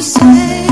to say.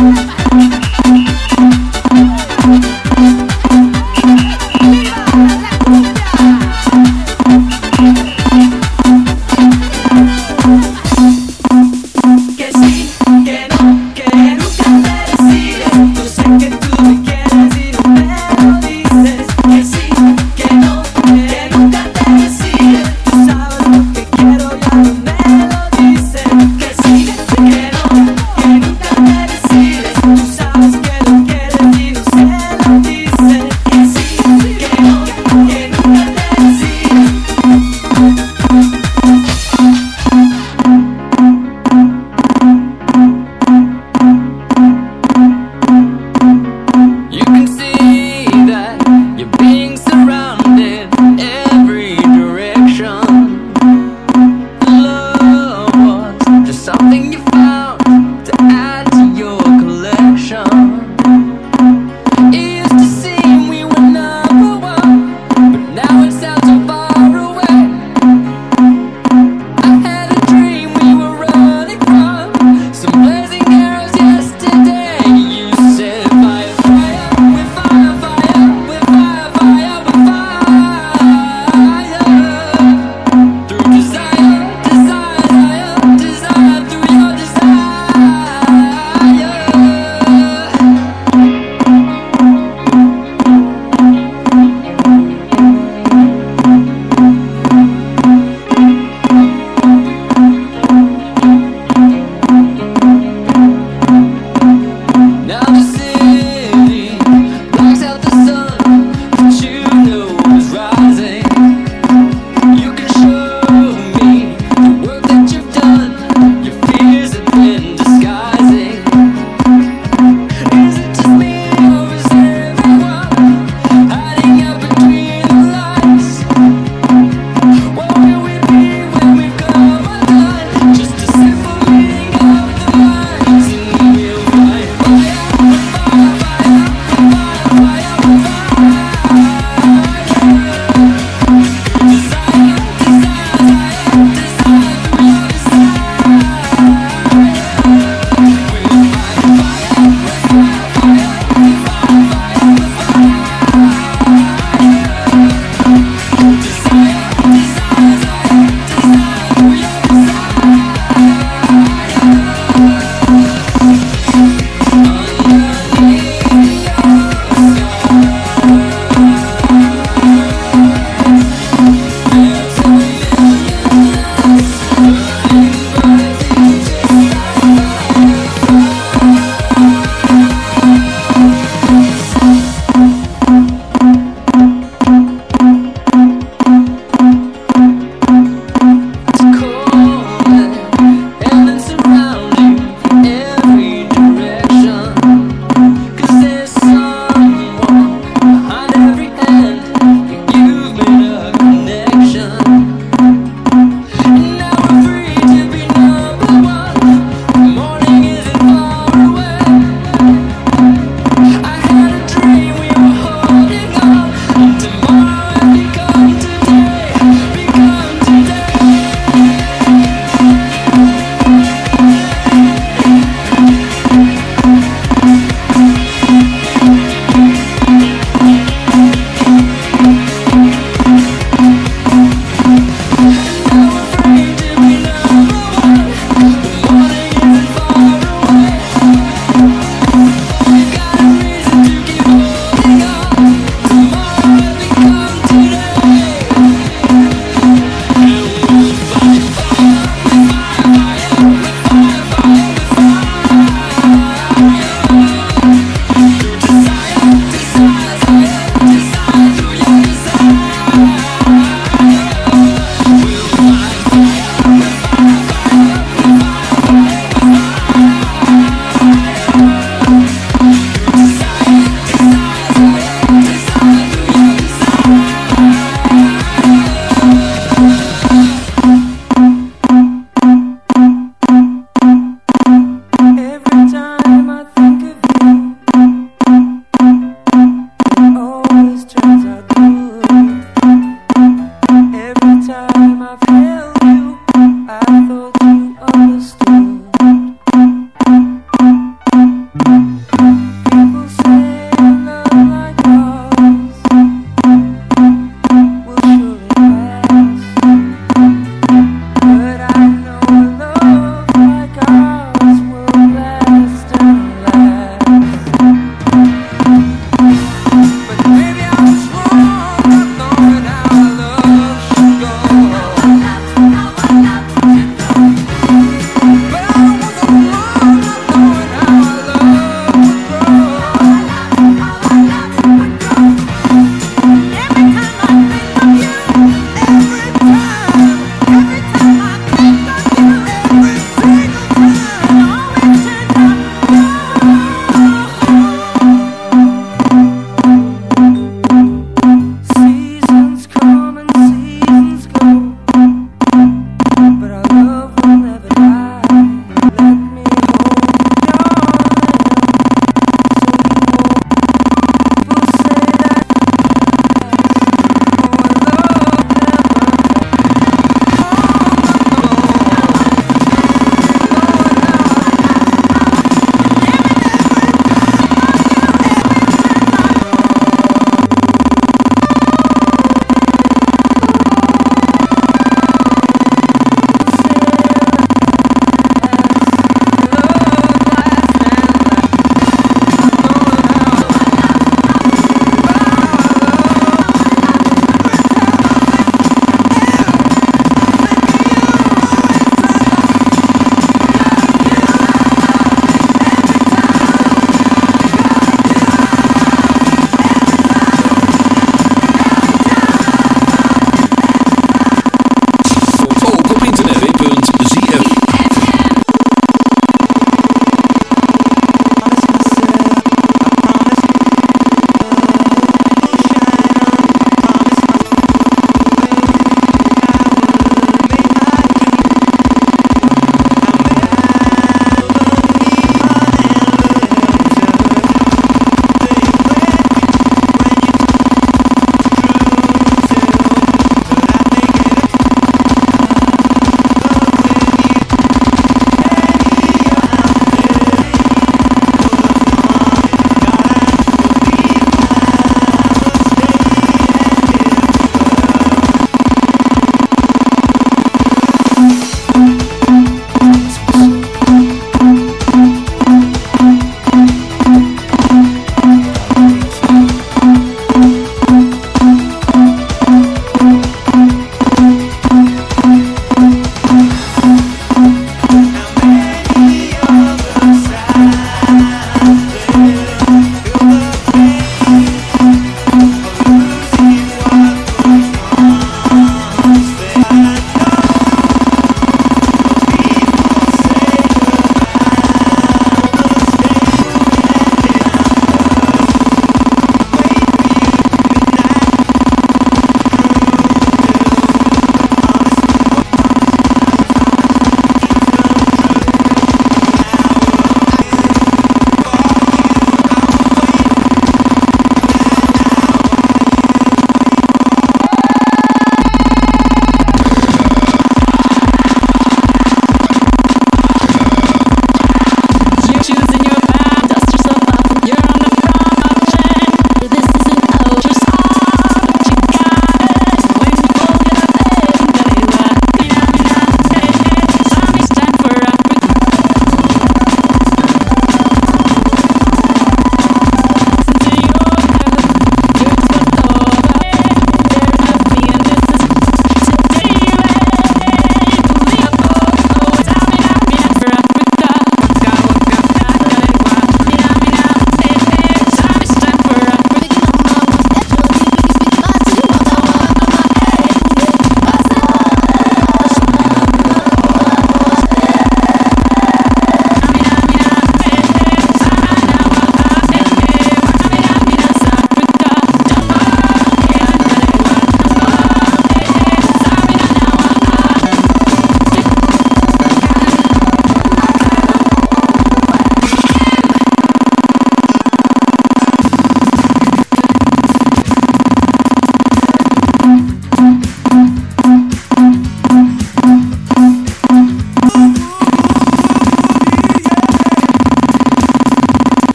Thank you.